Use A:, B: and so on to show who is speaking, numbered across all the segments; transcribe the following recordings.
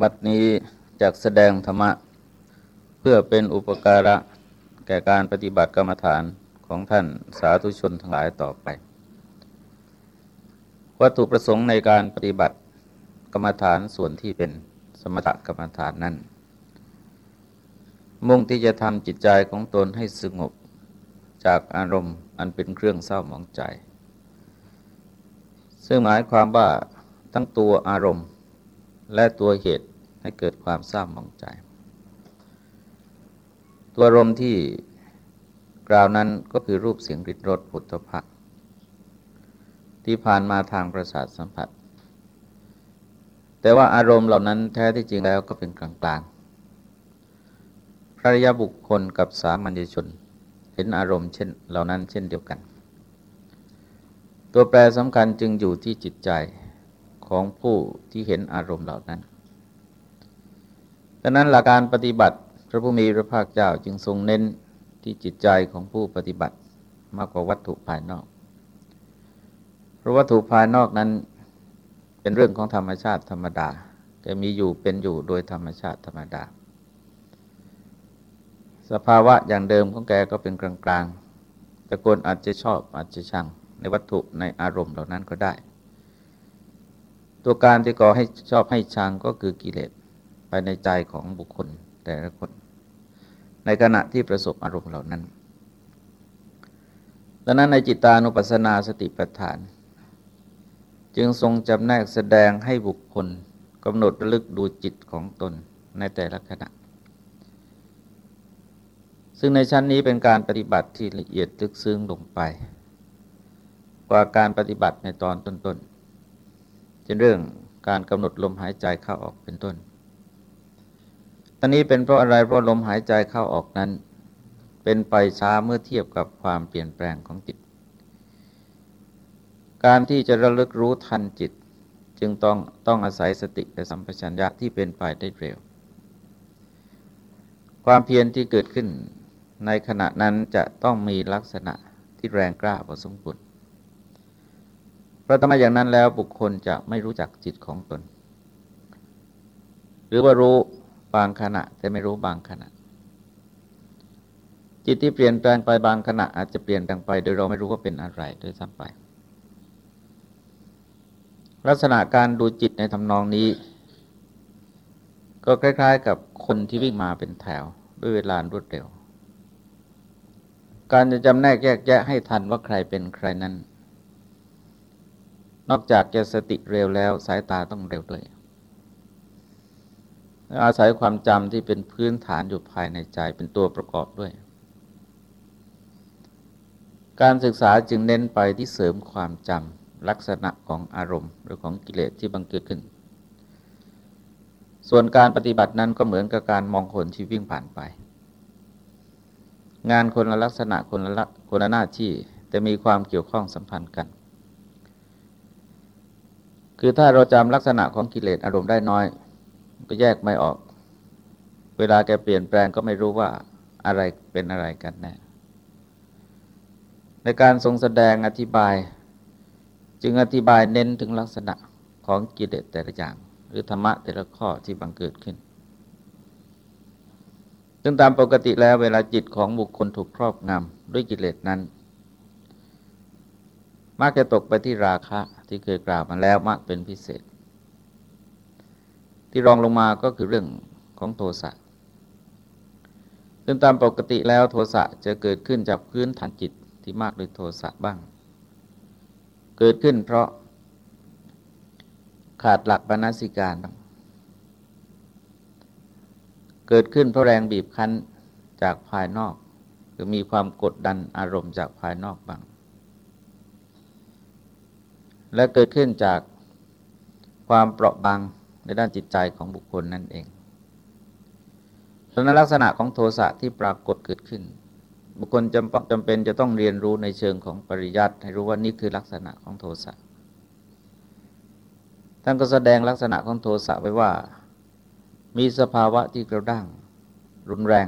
A: บัดนี้จากแสดงธรรมะ เพื่อเป็นอุปการะแก่การปฏิบัติกรรมฐานของท่านสาธุชนทั้งหลายต่อไป วัตถุประสงค์ในการปฏิบัติกรรมฐานส่วนที่เป็นสมถกรรมฐานนั้น มุ่งที่จะทำจิตใจของตนให้สงบจากอารมณ์อันเป็นเครื่องเศร้าหมองใจ ซึ่งหมายความว่าทั้งตัวอารมณ์ และตัวเหตุให้เกิดความเศร้าหมองใจ ตัวอารมณ์ที่กล่าวนั้นก็คือรูปเสียงริดรสผุตภะที่ผ่านมาทางประสาทสัมผัส แต่ว่าอารมณ์เหล่านั้นแท้ที่จริงแล้วก็เป็นกลางๆพระยาบุคคลกับสามัญชน เห็นอารมณ์เช่นเหล่านั้นเช่นเดียวกัน ตัวแปรสำคัญจึงอยู่ที่จิตใจ ของผู้ที่เห็นอารมณ์เหล่านั้นดังนั้นหลักการปฏิบัติพระผู้มีพระภาคเจ้าจึงทรงเน้นที่จิตใจของผู้ปฏิบัติมากกว่าวัตถุภายนอก เพราะวัตถุภายนอกนั้นเป็นเรื่องของธรรมชาติธรรมดาแกมีอยู่เป็นอยู่โดยธรรมชาติธรรมดา สภาวะอย่างเดิมของแกก็เป็นกลางๆแต่คนอาจจะชอบอาจจะชังในวัตถุในอารมณ์เหล่านั้นก็ได้ ตัวการที่ก่อให้ชอบให้ชังก็คือกิเลสภายในใจของบุคคลแต่ละคน ในขณะที่ประสบอารมณ์เหล่านั้นดังนั้นในจิตานุปัสสนาสติปัฏฐาน จึงทรงจำแนกแสดงให้บุคคลกำหนดระลึกดูจิตของตนในแต่ละขณะ ซึ่งในชั้นนี้เป็นการปฏิบัติที่ละเอียดลึกซึ้งลงไป กว่าการปฏิบัติในตอนต้นๆ ช่นเรื่องการกำหนดลมหายใจเข้าออกเป็นต้นตอนนี้เป็นเพราะอะไรเพราะลมหายใจเข้าออกนั้น เป็นไปช้าเมื่อเทียบกับความเปลี่ยนแปลงของจิต การที่จะระลึกรู้ทันจิต จึงต้องต้องอาศัยสติและสัมปชัญญะที่เป็นไปได้เร็ว ความเพียรที่เกิดขึ้นในขณะนั้นจะต้องมีลักษณะที่แรงกล้าพอสมควร เพราะทำไมอย่างนั้นแล้วบุคคลจะไม่รู้จักจิตของตน หรือว่ารู้บางขณะ แต่ไม่รู้บางขณะ จิตที่เปลี่ยนแปลงไปบางขณะ อาจจะเปลี่ยนแปลงไป โดยเราไม่รู้ว่าเป็นอะไรโดยซ้ำไป ลักษณะการดูจิตในทำนองนี้ ก็คล้าย ๆ กับคนที่วิ่งมาเป็นแถวด้วยเวลารวดเร็ว การจะจำแนกแยกแยะให้ทันว่าใครเป็นใครนั้น นอกจากจะสติเร็วแล้วสายตาต้องเร็วด้วย อาศัยความจำที่เป็นพื้นฐานอยู่ภายในใจเป็นตัวประกอบด้วย การศึกษาจึงเน้นไปที่เสริมความจำลักษณะของอารมณ์ หรือของกิเลสที่บังเกิดขึ้น ส่วนการปฏิบัตินั้นก็เหมือนกับการมองคนที่วิ่งผ่านไป งานคนละลักษณะคนละคนละหน้าที่แต่มีความเกี่ยวข้องสัมพันธ์กัน คือถ้าเราจำลักษณะของกิเลสอารมณ์ได้น้อย ก็แยกไม่ออก เวลาแกเปลี่ยนแปลงก็ไม่รู้ว่าอะไรเป็นอะไรกันแน่ในการทรงแสดงอธิบาย จึงอธิบายเน้นถึงลักษณะของกิเลสแต่ละอย่าง หรือธรรมะแต่ละข้อที่บังเกิดขึ้นซึ่งตามปกติแล้วเวลาจิตของบุคคลถูกครอบงำด้วยกิเลสนั้น มักจะตกไปที่ราคะที่เคยกล่าวมาแล้วมากเป็นพิเศษ ที่รองลงมาก็คือเรื่องของโทสะซึ่งตามปกติแล้วโทสะจะเกิดขึ้นจากพื้นฐานจิตที่มากด้วยโทสะบ้าง เกิดขึ้นเพราะขาดหลักบรรณสิการ เกิดขึ้นเพราะแรงบีบคั้นจากภายนอก หรือมีความกดดันอารมณ์จากภายนอกบ้าง และเกิดขึ้นจากความเปราะบางในด้านจิตใจของบุคคลนั่นเองลักษณะของโทสะที่ปรากฏเกิดขึ้น บุคคลจำจำเป็นจะต้องเรียนรู้ในเชิงของปริยัติให้รู้ว่านี่คือลักษณะของโทสะท่านก็แสดงลักษณะของโทสะไว้ว่า มีสภาวะที่กระด้าง รุนแรง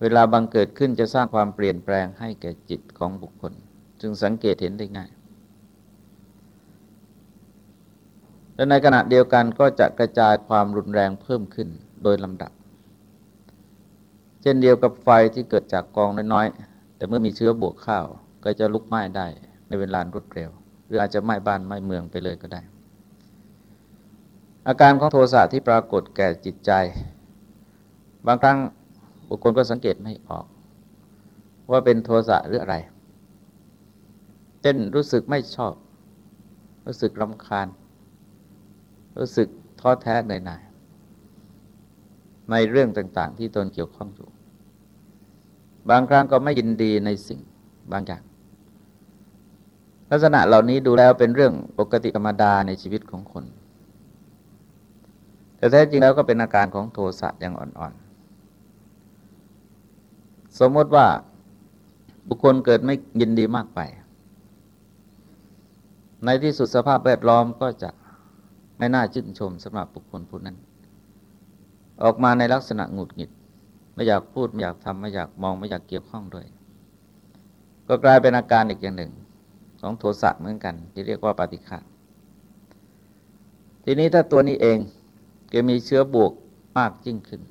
A: เวลาบังเกิดขึ้นจะสร้างความเปลี่ยนแปลงให้แก่จิตของบุคคล จึงสังเกตเห็นได้ง่าย และในขณะเดียวกันก็จะกระจายความรุนแรงเพิ่มขึ้นโดยลำดับ เช่นเดียวกับไฟที่เกิดจากกองน้อยๆ แต่เมื่อมีเชื้อบวกข้าวก็จะลุกไหม้ได้ในเวลารวดเร็ว หรืออาจจะไหม้บ้านไหม้เมืองไปเลยก็ได้ อาการของโทสะที่ปรากฏแก่จิตใจ บางครั้งบุคคลก็สังเกตไม่ออก ว่าเป็นโทสะหรืออะไรเช่นรู้สึกไม่ชอบ รู้สึกรำคาญ รู้สึกท้อแท้เหนื่อยหน่ายในเรื่องต่าง ๆ ที่ตนเกี่ยวข้องอยู่ บางครั้งก็ไม่ยินดีในสิ่งบางอย่างลักษณะเหล่านี้ดูแล้วเป็นเรื่องปกติธรรมดาในชีวิตของคน แต่แท้จริงแล้วก็เป็นอาการของโทสะอย่างอ่อนๆ สมมติว่าบุคคลเกิดไม่ยินดีมากไป ในที่สุดสภาพแวดล้อมก็จะ ไม่น่าชื่นชมสำหรับบุคคลผู้นั้น ออกมาในลักษณะหงุดหงิด ไม่อยากพูดไม่อยากทำไม่อยากมองไม่อยากเกี่ยวข้องด้วย ก็กลายเป็นอาการอีกอย่างหนึ่งของโทสะเหมือนกัน ที่เรียกว่าปฏิฆะทีนี้ถ้าตัวนี้เองก็มีเชื้อบวกมากยิ่งขึ้น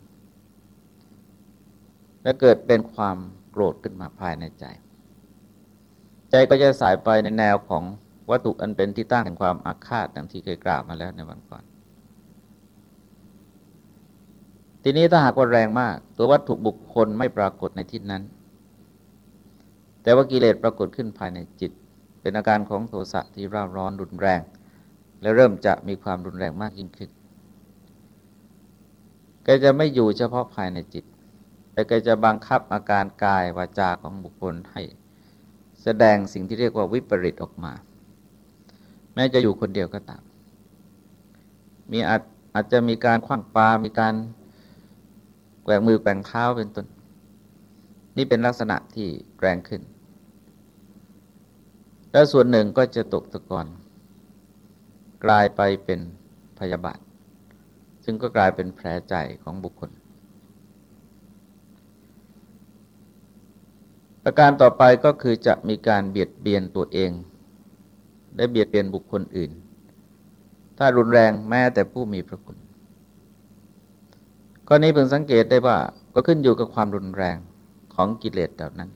A: และเกิดเป็นความโกรธขึ้นมาภายในใจ ใจก็จะสายไปในแนวของ วัตถุอันเป็นที่ตั้งแห่งความอาฆาตดังที่เคยกล่าวมาแล้วในวันก่อน ทีนี้ถ้าหากว่าแรงมาก ตัววัตถุบุคคลไม่ปรากฏในที่นั้น แต่ว่ากิเลสปรากฏขึ้นภายในจิต เป็นอาการของโทสะที่ร่าร้อนรุนแรง และเริ่มจะมีความรุนแรงมากยิ่งขึ้นแกจะไม่อยู่เฉพาะภายในจิต แต่แกจะบังคับอาการกายวาจาของบุคคลให้แสดงสิ่งที่เรียกว่าวิปริตออกมา แม้จะอยู่คนเดียวก็ตาม มีอาจอาจจะมีการคว้างปลา มีการแกว่งมือแกว่งเท้าเป็นต้น นี่เป็นลักษณะที่แรงขึ้น แล้วส่วนหนึ่งก็จะตกตะกอนกลายไปเป็นพยาบาท ซึ่งก็กลายเป็นแผลใจของบุคคล ประการต่อไปก็คือจะมีการเบียดเบียนตัวเอง และเบียดเบียนบุคคลอื่น ถ้ารุนแรงแม้แต่ผู้มีพระคุณข้อนี้เพิ่งสังเกตได้ว่าก็ขึ้นอยู่กับความรุนแรงของกิเลสเหล่านั้น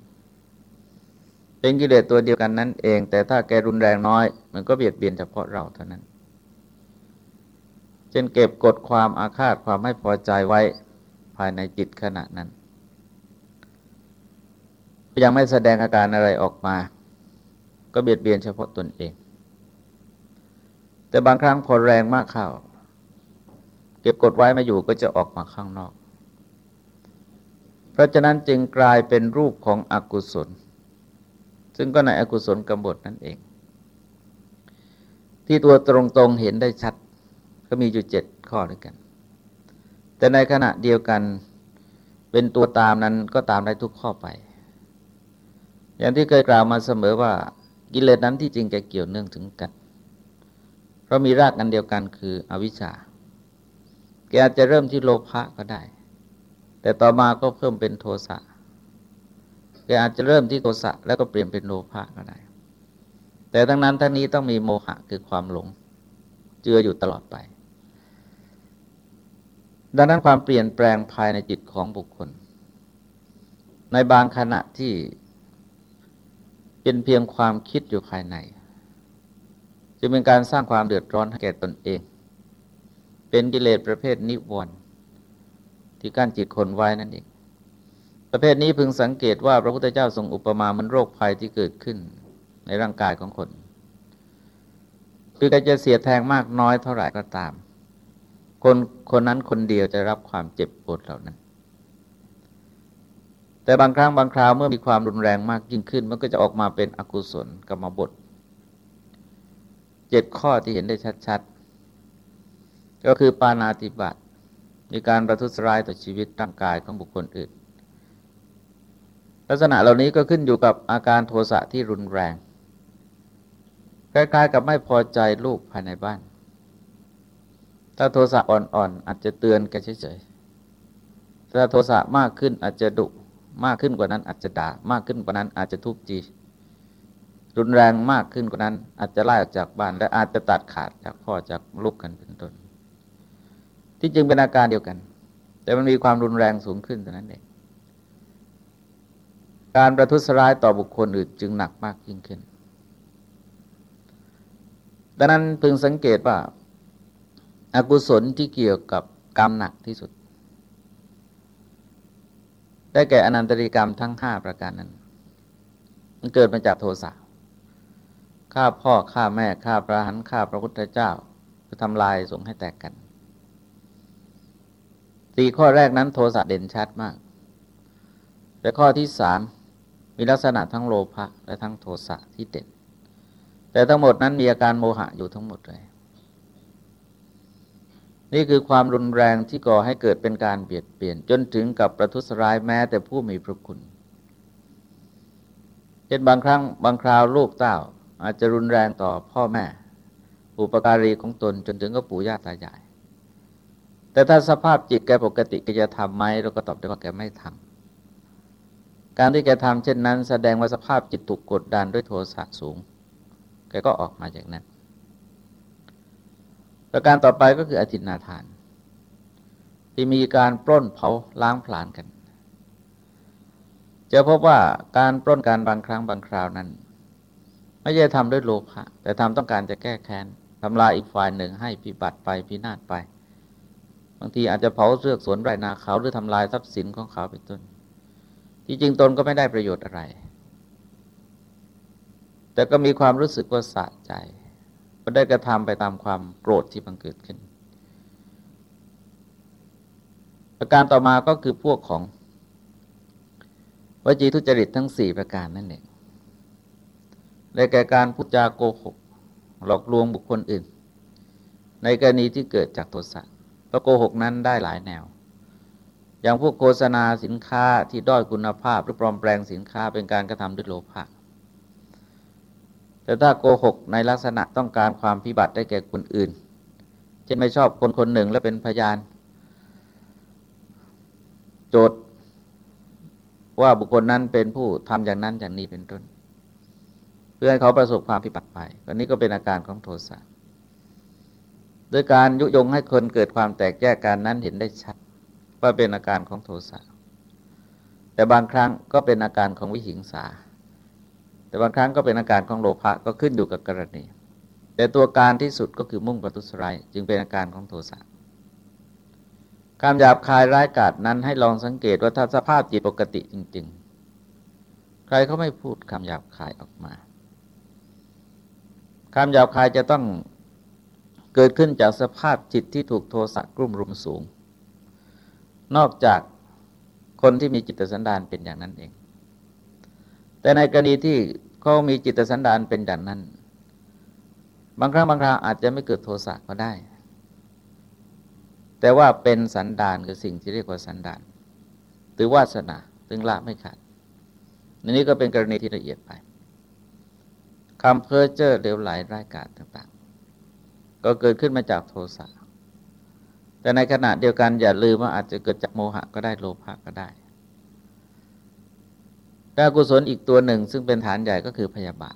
A: เป็นกิเลสตัวเดียวกันนั้นเอง แต่ถ้าแกรุนแรงน้อย มันก็เบียดเบียนเฉพาะเราเท่านั้นเช่นเก็บกดความอาฆาตความไม่พอใจไว้ภายในจิตขณะนั้น ยังไม่แสดงอาการอะไรออกมา ก็เบียดเบียนเฉพาะตนเอง แต่บางครั้งพอแรงมากเข้า เก็บกดไว้ม่อยู่ก็จะออกมาข้างนอก เพราะฉะนั้นจึงกลายเป็นรูปของอกุศล ซึ่งก็ในอกุศลกำบฏนั่นเอง ที่ตัวตรงๆเห็นได้ชัด ก็มีอยู่เจ็ดข้อด้วยกัน แต่ในขณะเดียวกันเป็นตัวตามนั้นก็ตามได้ทุกข้อไป อย่างที่เคยกล่าวมาเสมอว่ากิเลสนั้นที่จริงแกเกี่ยวเนื่องถึงกัน ราะมีรากอันเดียวกันคืออวิชชาแกอาจจะเริ่มที่โลภะก็ได้ แต่ต่อมาก็เพิ่มเป็นโทสะแกอาจจะเริ่มที่โทสะแล้วก็เปลี่ยนเป็นโลภะก็ได้ แต่ทั้งนั้นทั้งนี้ต้องมีโมหะคือความหลง เจืออยู่ตลอดไป ดังนั้นความเปลี่ยนแปลงภายในจิตของบุคคล ในบางขณะที่เป็นเพียงความคิดอยู่ภายใน จะเป็นการสร้างความเดือดร้อนให้แก่ตนเอง เป็นกิเลสประเภทนิวรณ์ที่กั้นจิตคนไว้นั่นเอง ประเภทนี้พึงสังเกตว่าพระพุทธเจ้าทรงอุปมาเหมือนโรคภัยที่เกิดขึ้นในร่างกายของคน คือการจะเสียแทงมากน้อยเท่าไหร่ก็ตาม คนคนนั้นคนเดียวจะรับความเจ็บปวดเหล่านั้น แต่บางครั้งบางคราวเมื่อมีความรุนแรงมากยิ่งขึ้น มันก็จะออกมาเป็นอกุศลกรรมบท เจ็ดข้อที่เห็นได้ชัด ๆ ก็คือปานาติบาตมีการประทุษร้ายต่อชีวิตร่างกายของบุคคลอื่น ลักษณะเหล่านี้ก็ขึ้นอยู่กับอาการโทสะที่รุนแรงคล้ายๆกับไม่พอใจลูกภายในบ้าน ถ้าโทสะอ่อนๆอาจจะเตือนกันเฉยๆถ้าโทสะมากขึ้นอาจจะดุมากขึ้นกว่านั้นอาจจะด่ามากขึ้นกว่านั้นอาจจะทุบจี รุนแรงมากขึ้นกว่านั้น อาจจะไล่ออกจากบ้าน และอาจจะตัดขาดจากพ่อจากลูกกันเป็นต้น ที่จริงเป็นอาการเดียวกัน แต่มันมีความรุนแรงสูงขึ้นเท่านั้นเองการประทุษร้ายต่อบุคคลอื่นจึงหนักมากยิ่งขึ้น ดังนั้นพึงสังเกตว่าอากุศลที่เกี่ยวกับกรรมหนักที่สุด ได้แก่อนันตริกรรมทั้งห้าประการนั้น มันเกิดมาจากโทสะ ฆ่าพ่อฆ่าแม่ฆ่าพระหันฆ่าพระพุทธเจ้าเพื่อทำลายสงให้แตกกันสี่ข้อแรกนั้นโทสะเด่นชัดมาก แต่ข้อที่สามมีลักษณะทั้งโลภะและทั้งโทสะที่เด่น แต่ทั้งหมดนั้นมีอาการโมหะอยู่ทั้งหมดเลย นี่คือความรุนแรงที่ก่อให้เกิดเป็นการเบียดเบียน จนถึงกับประทุษร้ายแม้แต่ผู้มีพระคุณ เช่นบางครั้งบางคราวลูกเต้า อาจจะรุนแรงต่อพ่อแม่ อุปการีของตนจนถึงกับปู่ย่าตายาย แต่ถ้าสภาพจิตแกปกติแกจะทำไหมเราก็ตอบได้ว่าแกไม่ทำการที่แกทำเช่นนั้น แสดงว่าสภาพจิตถูกกดดันด้วยโทสะสูง แกก็ออกมาจากนั้น ประการต่อไปก็คืออธินาทาน ที่มีการปล้นเผาล้างผลาญกันจะพบว่าการปล้นการบางครั้งบางคราวนั้น ไม่ใช่ทำด้วยโลภะแต่ทำต้องการจะแก้แค้นทำลายอีกฝ่ายหนึ่งให้พิบัติไปพินาศไป บางทีอาจจะเผาเสือกสวนไรนาเขาหรือทำลายทรัพย์สินของเขาเป็นต้น ที่จริงตนก็ไม่ได้ประโยชน์อะไร แต่ก็มีความรู้สึกว่าสะใจก็ได้กระทำไปตามความโกรธที่บังเกิดขึ้นประการต่อมาก็คือพวกของวจีทุจริตทั้งสี่ประการนั่นเอง และแก่การพูดจาโกหก หลอกลวงบุคคลอื่น ในกรณีที่เกิดจากโทสะเพราะโกหกนั้นได้หลายแนว อย่างพวกโฆษณาสินค้าที่ด้อยคุณภาพหรือปลอมแปลงสินค้าเป็นการกระทำด้วยโลภะแต่ถ้าโกหกในลักษณะต้องการความพิบัติได้แก่คนอื่นเช่นไม่ชอบคนคนหนึ่งและเป็นพยาน โจทย์ว่าบุคคลนั้นเป็นผู้ทำอย่างนั้นอย่างนี้เป็นต้น พื่อให้เขาประสบความพิบัติไปอันนี้ก็เป็นอาการของโทสะโดยการยุยงให้คนเกิดความแตกแยกกันนั้นเห็นได้ชัด ว่าเป็นอาการของโทสะ แต่บางครั้งก็เป็นอาการของวิหิงสา แต่บางครั้งก็เป็นอาการของโลภะก็ขึ้นอยู่กับกรณี แต่ตัวการที่สุดก็คือมุ่งประทุษร้ายจึงเป็นอาการของโทสะการหยาบคายร้ายกาจนั้นให้ลองสังเกตว่าถ้าสภาพจิตปกติจริง ๆ ใครเขาไม่พูดคำหยาบคายออกมา คำหยาบคายจะต้องเกิดขึ้นจากสภาพจิตที่ถูกโทสะกลุ่มรุมสูง นอกจากคนที่มีจิตสันดานเป็นอย่างนั้นเอง แต่ในกรณีที่เขามีจิตสันดานเป็นอย่างนั้น บางครั้งบางคราวอาจจะไม่เกิดโทสะก็ได้ แต่ว่าเป็นสันดานคือสิ่งที่เรียกว่าสันดานหรือวาสนาตึงละไม่ขาดนนี้ก็เป็นกรณีที่ละเอียดไป คำเพ้อเจ้อเลวไหลร้ายกาจต่างๆ ก็เกิดขึ้นมาจากโทสะแต่ในขณะเดียวกันอย่าลืมว่าอาจจะเกิดจากโมหะก็ได้โลภะก็ได้ดากุศลอีกตัวหนึ่งซึ่งเป็นฐานใหญ่ก็คือพยาบาท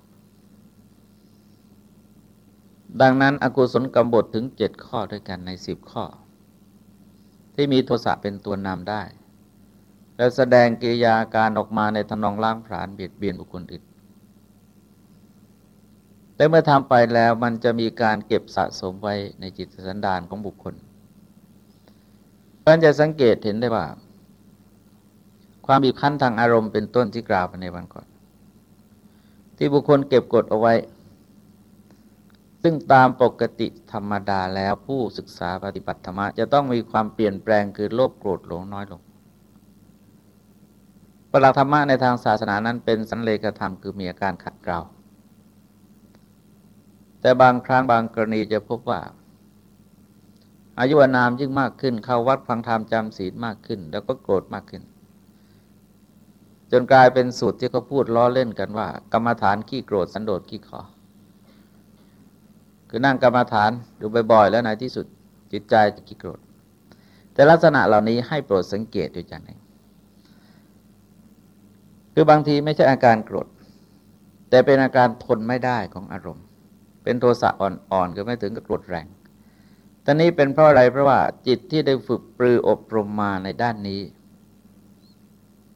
A: ดังนั้นอกุศลกรรมบทถึงเจ็ดข้อด้วยกันในสิบข้อ ที่มีโทสะเป็นตัวนำได้ และแสดงกิริยาการออกมาในทนองล้างผลาญเบียดเบียนบุคคลอื่น แต่เมื่อทำไปแล้วมันจะมีการเก็บสะสมไว้ในจิตสันดานของบุคคลเราจะสังเกตเห็นได้ว่า ความบีบคั้นทางอารมณ์เป็นต้นที่กล่าวไปในวันก่อน ที่บุคคลเก็บกดเอาไว้ ซึ่งตามปกติธรรมดาแล้วผู้ศึกษาปฏิบัติธรรมจะต้องมีความเปลี่ยนแปลงคือโลภโกรธหลงน้อยลงประหลักธรรมะในทางศาสนานั้นเป็นสันเลขธรรมคือมีอาการขัดเกลา แต่บางครั้งบางกรณีจะพบว่า อายุวนามยิ่งมากขึ้น เข้าวัดฟังธรรมจำศีลมากขึ้น แล้วก็โกรธมากขึ้น จนกลายเป็นสูตรที่เขาพูดล้อเล่นกันว่า กรรมฐานขี้โกรธสันโดษขี้ขอ คือนั่งกรรมฐานดูบ่อยๆแล้วในที่สุดจิตใจจะขี้โกรธ แต่ลักษณะเหล่านี้ให้โปรดสังเกตอยู่อย่างหนึ่งคือบางทีไม่ใช่อาการโกรธแต่เป็นอาการทนไม่ได้ของอารมณ์ เป็นโทสะอ่อนๆคือไม่ถึงกับโกรดแรงตอนนี้เป็นเพราะอะไรเพราะว่าจิตที่ได้ฝึกปรืออบรมมาในด้านนี้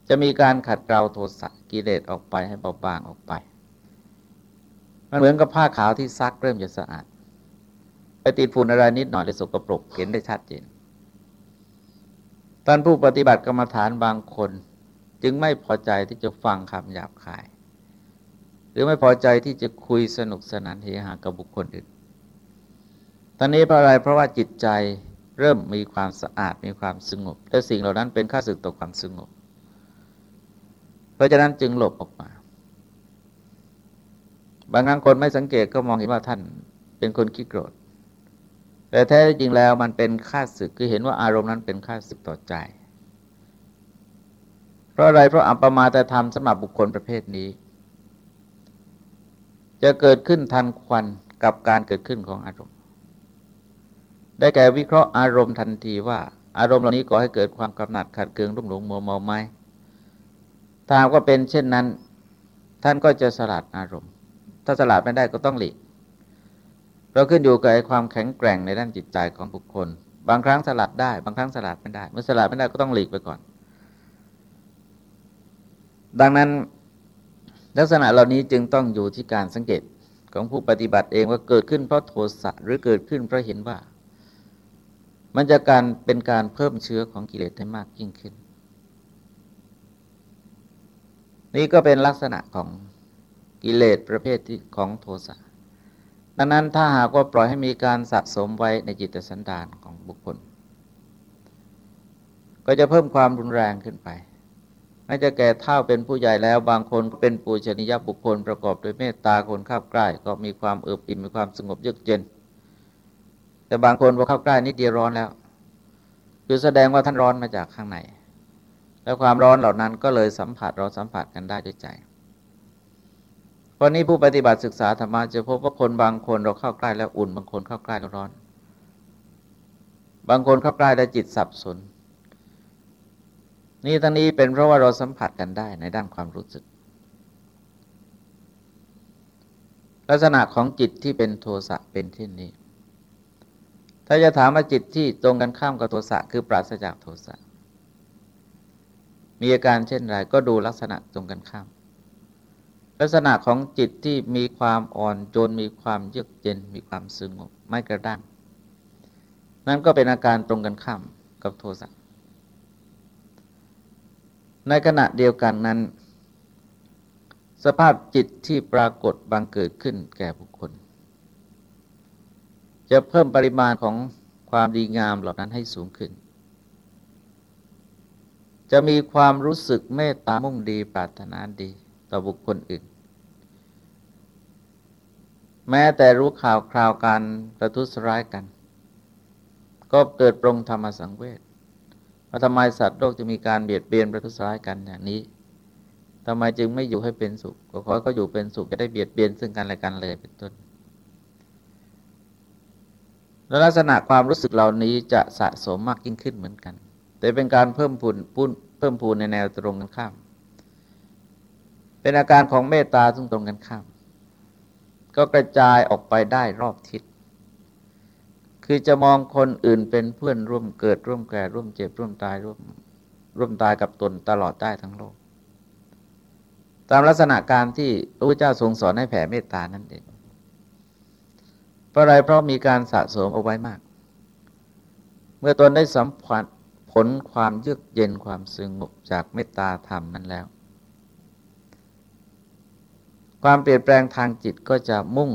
A: จะมีการขัดเกลาโทสะกิเลสออกไปให้เบาบางออกไป มันเหมือนกับผ้าขาวที่ซักเริ่มจะสะอาด ไปติดฝุ่นอะไรนิดหน่อยเลยสกปรกเห็นได้ชัดเจนท่านผู้ปฏิบัติกรรมฐานบางคน จึงไม่พอใจที่จะฟังคำหยาบคาย หรือไม่พอใจที่จะคุยสนุกสนานเฮฮากับบุคคลอื่นตอนนี้เพราะอะไรเพราะว่าจิตใจเริ่มมีความสะอาดมีความสงบ และสิ่งเหล่านั้นเป็นข้าศึกต่อความสงบ เพราะฉะนั้นจึงหลบออกมา บางครั้งคนไม่สังเกตก็มองเห็นว่าท่านเป็นคนขี้โกรธ แต่แท้จริงแล้วมันเป็นค่าศึกคือเห็นว่าอารมณ์นั้นเป็นค่าศึกต่อใจ เพราะอะไรเพราะอัปมาแต่ธรรมสำหรับบุคคลประเภทนี้ จะเกิดขึ้นทันควันกับการเกิดขึ้นของอารมณ์ ได้แก่วิเคราะห์อารมณ์ทันทีว่า อารมณ์เหล่านี้ก่อให้เกิดความกำหนัดขัดเคืองรุ่มหลงมัวเมาไหมถ้าว่าเป็นเช่นนั้น ท่านก็จะสลัดอารมณ์ ถ้าสลัดไม่ได้ก็ต้องหลีกเราขึ้นอยู่กับความแข็งแกร่งในด้านจิตใจของบุคคล บางครั้งสลัดได้ บางครั้งสลัดไม่ได้ เมื่อสลัดไม่ได้ก็ต้องหลีกไปก่อน ดังนั้น ลักษณะเหล่านี้จึงต้องอยู่ที่การสังเกตของผู้ปฏิบัติเองว่าเกิดขึ้นเพราะโทสะหรือเกิดขึ้นเพราะเห็นว่า มันจะการเป็นการเพิ่มเชื้อของกิเลสให้มากยิ่งขึ้น นี่ก็เป็นลักษณะของกิเลสประเภทที่ของโทสะดังนั้นถ้าหากว่าปล่อยให้มีการสะสมไว้ในจิตสันดานของบุคคล ก็จะเพิ่มความรุนแรงขึ้นไป ม่จะแก่เท่าเป็นผู้ใหญ่แล้วบางคนก็เป็นปูชนียบุคคลประกอบด้วยเมตตาคนเข้าใกล้ก็มีความเอิบอิ่มมีความสงบเยือกเย็น แต่บางคนพอเข้าใกล้นิดเดียวร้อนแล้ว คือแสดงว่าท่านร้อนมาจากข้างใน แล้วความร้อนเหล่านั้นก็เลยสัมผัสเราสัมผัสกันได้ด้วยใจราะนี้ผู้ปฏิบัติศึกษาธรรมะจะพบว่าคนบางคนเราเข้าใกล้แล้วอุ่น บางคนเข้าใกล้แล้วร้อน บางคนเข้าใกล้แล้วจิตสับสน นี่ทั้งนี้เป็นเพราะว่าเราสัมผัสกันได้ในด้านความรู้สึก ลักษณะของจิตที่เป็นโทสะเป็นที่นี้ ถ้าจะถามว่าจิตที่ตรงกันข้ามกับโทสะคือปราศจากโทสะมีอาการเช่นไรก็ดูลักษณะตรงกันข้าม ลักษณะของจิตที่มีความอ่อนโยนมีความเยือกเย็นมีความสงบไม่กระด้างนั่นก็เป็นอาการตรงกันข้ามกับโทสะ ในขณะเดียวกันนั้น สภาพจิตที่ปรากฏบางเกิดขึ้นแก่บุคคล จะเพิ่มปริมาณของความดีงามเหล่านั้นให้สูงขึ้น จะมีความรู้สึกเมตตามุ่งดีปรารถนาดีต่อบุคคลอื่น แม้แต่รู้ข่าวคราวการประทุษร้ายกัน ก็เกิดปรงธรรมสังเวช ว่าทำไมสัตว์โลกจะมีการเบียดเบียนประทุษร้ายกันอย่างนี้ทำไมจึงไม่อยู่ให้เป็นสุขก็ขอเขาอยู่เป็นสุขจะได้เบียดเบียนซึ่งกันและกันเลยเป็นต้นและลักษณะความรู้สึกเหล่านี้จะสะสมมากยิ่งขึ้นเหมือนกัน แต่เป็นการเพิ่มพูนเพิ่มพูนในแนวตรงกันข้าม เป็นอาการของเมตตาซึ่งตรงกันข้าม ก็กระจายออกไปได้รอบทิศ คือจะมองคนอื่นเป็นเพื่อนร่วมเกิดร่วมแก่ร่วมเจ็บร่วมตายร่วมร่วมตายกับตนตลอดได้ทั้งโลก ตามลักษณะการที่พระพุทธเจ้าทรงสอนให้แผ่เมตตานั่นเองเพราะอะไรเพราะมีการสะสมเอาไว้มาก เมื่อตนได้สัมผัสผลความเยือกเย็นความสงบจากเมตตาธรรมนั้นแล้ว ความเปลี่ยนแปลงทางจิตก็จะมุ่ง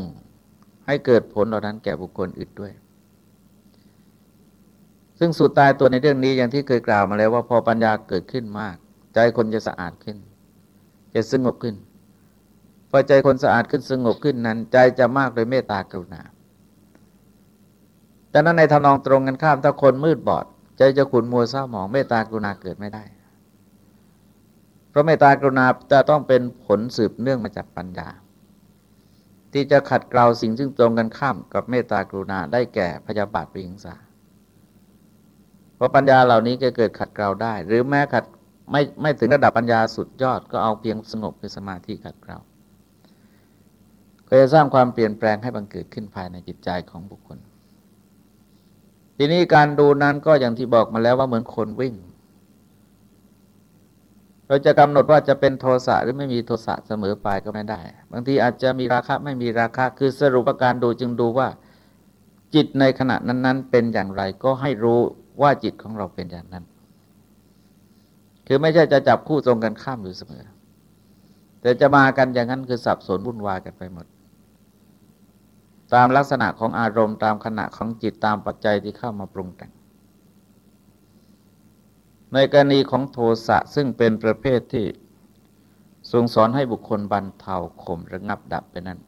A: ให้เกิดผลเหล่านั้นแก่บุคคลอื่นด้วย ซึ่งสุดตายตัวในเรื่องนี้อย่างที่เคยกล่าวมาแล้วว่าพอปัญญาเกิดขึ้นมาก ใจคนจะสะอาดขึ้น จะสงบขึ้น พอใจคนสะอาดขึ้นสงบขึ้นนั้น ใจจะมากโดยเมตตากรุณาแต่นั้นในทำนองตรงกันข้ามถ้าคนมืดบอด ใจจะขุนมัวเศร้าหมองเมตตากรุณาเกิดไม่ได้ เพราะเมตตากรุณาจะต้องเป็นผลสืบเนื่องมาจากปัญญา ที่จะขัดเกลาสิ่งซึ่งตรงกันข้ามกับเมตตากรุณาได้แก่พยาบาทปิงสา เพราะปัญญาเหล่านี้จะเกิดขัดเกลาได้ หรือแม้ขัดไม่ไม่ถึงระดับปัญญาสุดยอดก็เอาเพียงสงบคือสมาธิขัดเกลาก็จะสร้างความเปลี่ยนแปลงให้บังเกิดขึ้นภายในจิตใจของบุคคล ทีนี้การดูนั้นก็อย่างที่บอกมาแล้วว่าเหมือนคนวิ่ง เราจะกำหนดว่าจะเป็นโทสะหรือไม่มีโทสะเสมอไปก็ไม่ได้ บางทีอาจจะมีราคะไม่มีราคะคือสรุปการดูจึงดูว่า จิตในขณะนั้น ๆ เป็นอย่างไรก็ให้รู้ ว่าจิตของเราเป็นอย่างนั้น คือไม่ใช่จะจับคู่ตรงกันข้ามอยู่เสมอ แต่จะมากันอย่างนั้นคือสับสนวุ่นวายกันไปหมด ตามลักษณะของอารมณ์ตามขณะของจิตตามปัจจัยที่เข้ามาปรุงแต่ง ในกรณีของโทสะซึ่งเป็นประเภทที่ทรงสอนให้บุคคลบรรเทาข่มระงับดับไปนั้น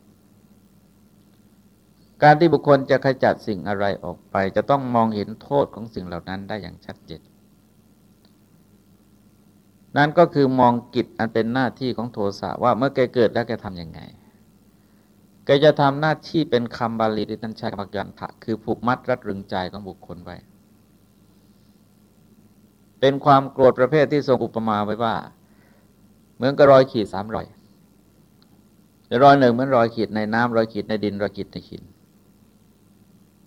A: การที่บุคคลจะขจัดสิ่งอะไรออกไป จะต้องมองเห็นโทษของสิ่งเหล่านั้นได้อย่างชัดเจนนั่นก็คือมองกิจอันเป็นหน้าที่ของโทสะว่าเมื่อแกเกิดแล้วแกทำยังไงแกจะทำหน้าที่เป็นคำบาลีที่ท่านใช้คำยันทะคือผูกมัดรัดรึงใจของบุคคลไว้ เป็นความโกรธประเภทที่ทรงอุปมาไว้ว่า เหมือนกับรอยขีดสามรอยรอยหนึ่งเหมือนรอยขีดในน้ำรอยขีดในดินรอยขีดในหิน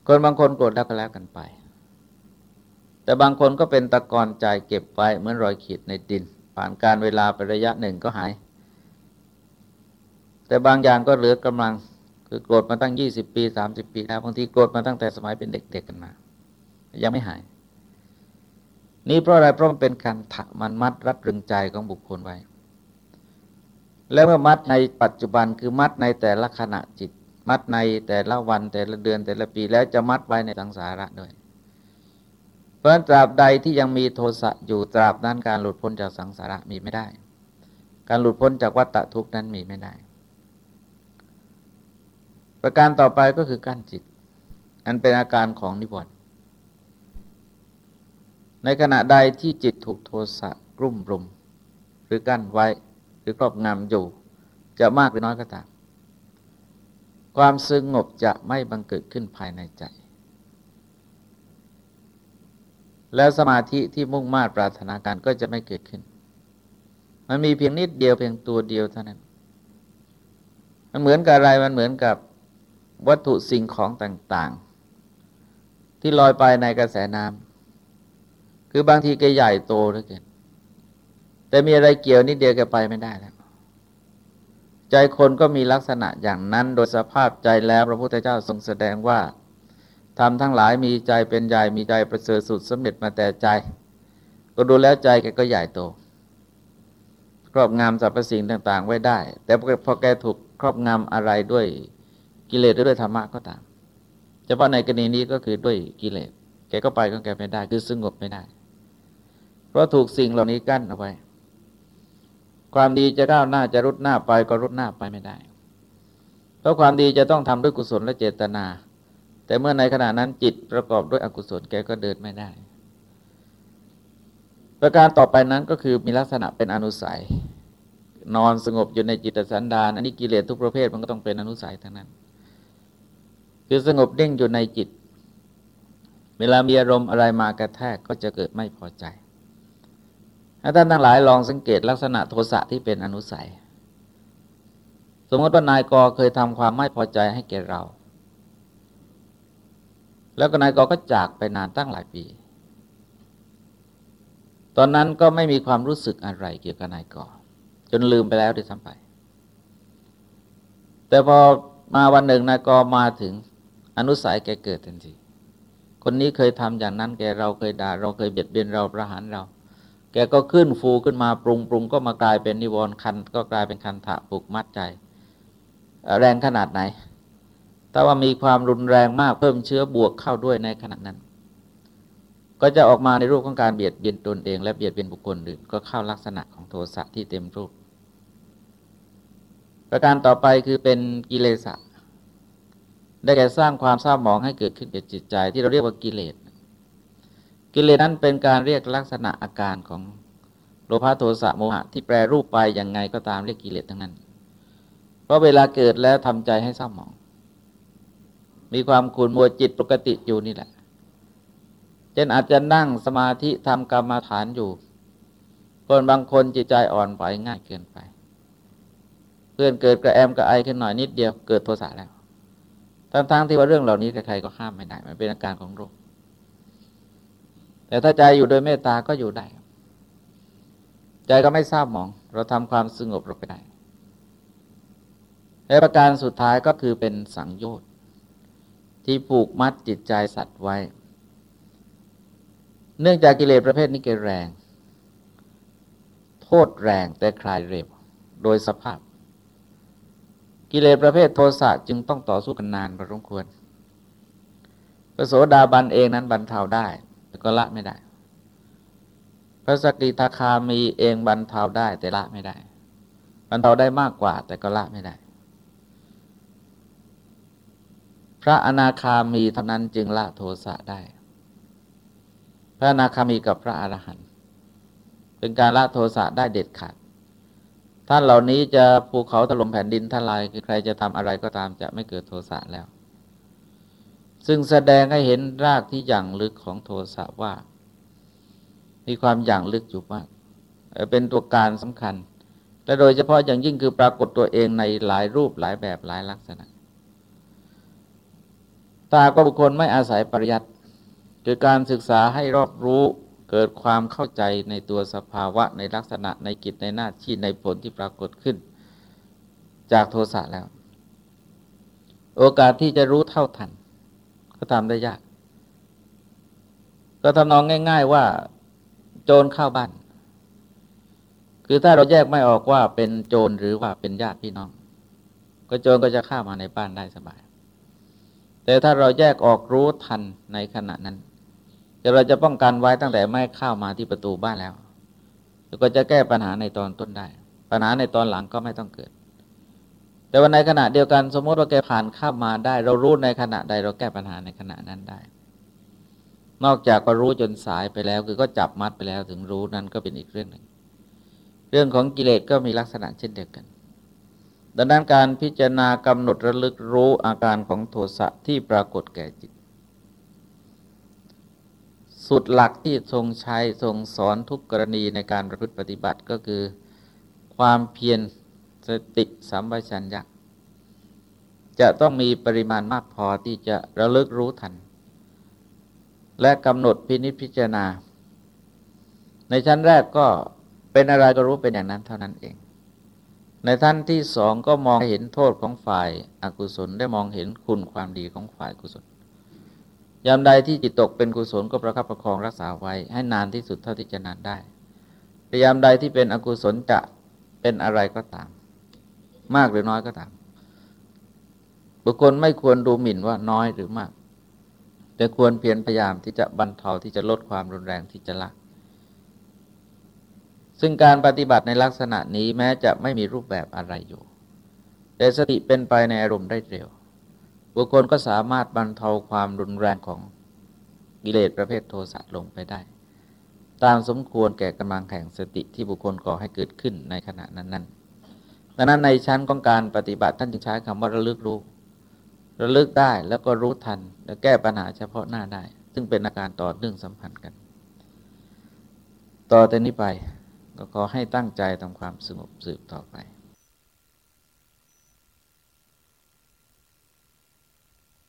A: คนบางคนโกรธแล้วก็แล้วกันไป แต่บางคนก็เป็นตะกอนใจเก็บไว้เหมือนรอยขีดในดิน ผ่านการเวลาไประยะหนึ่งก็หาย แต่บางอย่างก็เหลือกำลังคือโกรธมาตั้งยี่สิบปีสามสิบปีแล้วบางทีโกรธมาตั้งแต่สมัยเป็นเด็ก ๆกกันมา ยังไม่หาย นี่เพราะอะไรเพราะมันเป็นการถักมันมัดรัดรึงใจของบุคคลไว้ แล้วเมื่อมัดในปัจจุบันคือมัดในแต่ละขณะจิต มัดในแต่ละวันแต่ละเดือนแต่ละปีแล้วจะมัดไว้ในสังสาระด้วย เพราะตราบใดที่ยังมีโทสะอยู่ตราบนั้นการหลุดพ้นจากสังสาระมีไม่ได้ การหลุดพ้นจากวัฏฏทุกข์นั้นมีไม่ได้ ประการต่อไปก็คือกั้นจิต อันเป็นอาการของนิวรณ์ในขณะใดที่จิตถูกโทสะกลุ่มรุม หรือกั้นไว้หรือครอบงำอยู่ จะมากหรือน้อยก็ตาม ความสงบจะไม่บังเกิดขึ้นภายในใจ แล้วสมาธิที่มุ่งมา่ปรารถนาการก็จะไม่เกิดขึ้น มันมีเพียงนิดเดียวเพียงตัวเดียวเท่านั้น มันเหมือนกับอะไรมันเหมือนกับวัตถุสิ่งของต่าง ๆ ที่ลอยไปในกระแสน้ำคือบางทีแกใหญ่โตเหลือเกินแต่มีอะไรเกี่ยวนิดเดียวแกไปไม่ได้แล้ว ใจคนก็มีลักษณะอย่างนั้นโดยสภาพใจแล้วพระพุทธเจ้าทรงแสดงว่าทำทั้งหลายมีใจเป็นใหญ่มีใจประเสริฐสุดสำเร็จมาแต่ใจ ก็ดูแล้วใจแกก็ใหญ่โต ครอบงำสรรพสิ่งต่าง ๆ ไว้ได้ แต่พอแกถูกครอบงำอะไรด้วยกิเลสหรือด้วยธรรมะก็ตามเฉพาะในกรณีนี้ก็คือด้วยกิเลสแกก็ไปของแกไม่ได้คือสงบไม่ได้ เพราะถูกสิ่งเหล่านี้กั้นเอาไว้ ความดีจะก้าวหน้าจะรุดหน้าไปก็รุดหน้าไปไม่ได้ เพราะความดีจะต้องทำด้วยกุศลและเจตนา แต่เมื่อในขณะนั้นจิตประกอบด้วยอกุศลแกก็เดินไม่ได้ ประการต่อไปนั้นก็คือมีลักษณะเป็นอนุสัย นอนสงบอยู่ในจิตสันดานอันนี้กิเลสทุกประเภทมันก็ต้องเป็นอนุสัยทั้งนั้น คือสงบเด้งอยู่ในจิต เวลามีอารมณ์อะไรมากระแทกก็จะเกิดไม่พอใจ ท่านทั้งหลายลองสังเกตลักษณะโทสะที่เป็นอนุสัย สมมติว่านายกเคยทำความไม่พอใจให้แก่เรา แล้วก็นายกก็จากไปนานตั้งหลายปี ตอนนั้นก็ไม่มีความรู้สึกอะไรเกี่ยวกับนายกจนลืมไปแล้วด้วยซ้ำไป แต่พอมาวันหนึ่งนายกมาถึงอนุสัยแกเกิดทันที คนนี้เคยทำอย่างนั้นแกเราเคยด่าเราเคยเบียดเบียนเราประหารเรา แกก็ขึ้นฟูขึ้นมาปรุงปรุงก็มากลายเป็นนิวรณ์คันก็กลายเป็นคันถะปลุกมัดใจ แรงขนาดไหนถ้าว่ามีความรุนแรงมากเพิ่มเชื้อบวกเข้าด้วยในขณะนั้น ก็จะออกมาในรูปของการเบียดเบียนตนเองและเบียดเบียนบุคคลอื่นก็เข้าลักษณะของโทสะที่เต็มรูป ประการต่อไปคือเป็นกิเลสะได้แก่สร้างความเศร้าหมองให้เกิดขึ้นแก่จิตใจ ที่เราเรียกว่ากิเลส กิเลสนั้นเป็นการเรียกลักษณะอาการของโลภะโทสะโมหะที่แปรรูปไปอย่างไงก็ตามเรียกกิเลสทั้งนั้น เพราะเวลาเกิดแล้วทำใจให้เศร้าหมอง มีความขุ่นมัวจิตปกติอยู่นี่แหละ เช่นอาจจะนั่งสมาธิทำกรรมฐานอยู่คนบางคนจิตใจอ่อนไหวง่ายเกินไป เพื่อนเกิดกระแอมกระไอขึ้นหน่อยนิดเดียวเกิดโทสะแล้วทั้งๆที่ว่าเรื่องเหล่านี้ใครๆก็ห้ามไม่ได้มันเป็นอาการของโรค แต่ถ้าใจอยู่โดยเมตตาก็อยู่ได้ใจก็ไม่ทราบมอง เราทำความสงบลงไปได้และประการสุดท้ายก็คือเป็นสังโยชน์ที่ผูกมัดจิตใจสัตว์ไว้ เนื่องจากกิเลสประเภทนี้เกแรง โทษแรงแต่คลายเร็ว โดยสภาพ กิเลสประเภทโทสะจึงต้องต่อสู้กันนานพอสมควรพระโสดาบันเองนั้นบรรเทาได้ แต่ก็ละไม่ได้ พระสกิทาคามีเองบรรเทาได้ แต่ละไม่ได้ บรรเทาได้มากกว่า แต่ก็ละไม่ได้ พระอนาคามีเท่านั้นจึงละโทสะได้ พระอนาคามีกับพระอรหันต์เป็นการละโทสะได้เด็ดขาดท่านเหล่านี้จะภูเขาถล่มแผ่นดินทลายคือใครจะทำอะไรก็ตามจะไม่เกิดโทสะแล้ว ซึ่งแสดงให้เห็นรากที่อย่างลึกของโทสะว่า มีความอย่างลึกอยู่มากเป็นตัวการสำคัญ และโดยเฉพาะอย่างยิ่งคือปรากฏตัวเองในหลายรูปหลายแบบหลายลักษณะ ตาก็บุคคลไม่อาศัยปริยัติคือการศึกษาให้รอบรู้เกิดความเข้าใจในตัวสภาวะในลักษณะในกิจในหน้าที่ในผลที่ปรากฏขึ้น จากโทสะแล้ว โอกาสที่จะรู้เท่าทัน ก็ทำได้ยาก ก็ทำนองง่าย ๆ ว่า โจรเข้าบ้าน คือถ้าเราแยกไม่ออกว่าเป็นโจรหรือว่าเป็นญาติพี่น้อง ก็โจรก็จะเข้ามาในบ้านได้สบาย แต่ถ้าเราแยกออกรู้ทันในขณะนั้นเราจะป้องกันไว้ตั้งแต่ไม่เข้ามาที่ประตูบ้านแล้วแล้วก็จะแก้ปัญหาในตอนต้นได้ ปัญหาในตอนหลังก็ไม่ต้องเกิด แต่ว่าในขณะเดียวกันสมมติว่าแกผ่านข้ามมาได้ เรารู้ในขณะใดเราแก้ปัญหาในขณะนั้นได้ นอกจากก็รู้จนสายไปแล้ว คือก็จับมัดไปแล้วถึงรู้นั้นก็เป็นอีกเรื่องหนึ่ง เรื่องของกิเลสก็มีลักษณะเช่นเดียวกัน ดังนั้นการพิจารณากำหนดระลึกรู้อาการของโทสะที่ปรากฏแก่จิต สุดหลักที่ทรงใช้ทรงสอนทุกกรณีในการประพฤติปฏิบัติก็คือความเพียร สติสัมปชัญญะจะต้องมีปริมาณมากพอที่จะระลึกรู้ทัน และกำหนดพินิจพิจารณา ในชั้นแรกก็เป็นอะไรก็รู้เป็นอย่างนั้นเท่านั้นเอง ในท่านที่สองก็มองเห็นโทษของฝ่ายอากุศลได้มองเห็นคุณความดีของฝ่ายกุศลยามใดที่จิตตกเป็นกุศลก็ประคับประคองรักษาไว้ ให้นานที่สุดเท่าที่จะนานได้แต่ยามใดที่เป็นอกุศลจะเป็นอะไรก็ตาม มากหรือน้อยก็ตาม บุคคลไม่ควรดูหมิ่นว่าน้อยหรือมาก แต่ควรเพียรพยายามที่จะบรรเทาที่จะลดความรุนแรงที่จะละ ซึ่งการปฏิบัติในลักษณะนี้แม้จะไม่มีรูปแบบอะไรอยู่ แต่สติเป็นไปในอารมณ์ได้เร็ว บุคคลก็สามารถบรรเทาความรุนแรงของกิเลสประเภทโทสะลงไปได้ ตามสมควรแก่กำลังแห่งสติที่บุคคลก่อให้เกิดขึ้นในขณะนั้นๆ ดังนั้นในชั้นของการปฏิบัติท่านจึงใช้คำว่าระลึกรู้ ระลึกได้แล้วก็รู้ทัน และแก้ปัญหาเฉพาะหน้าได้ ซึ่งเป็นอาการต่อเนื่องสัมพันธ์กัน ต่อแต่นี้ไปก็ขอให้ตั้งใจทำความสงบสืบต่อไป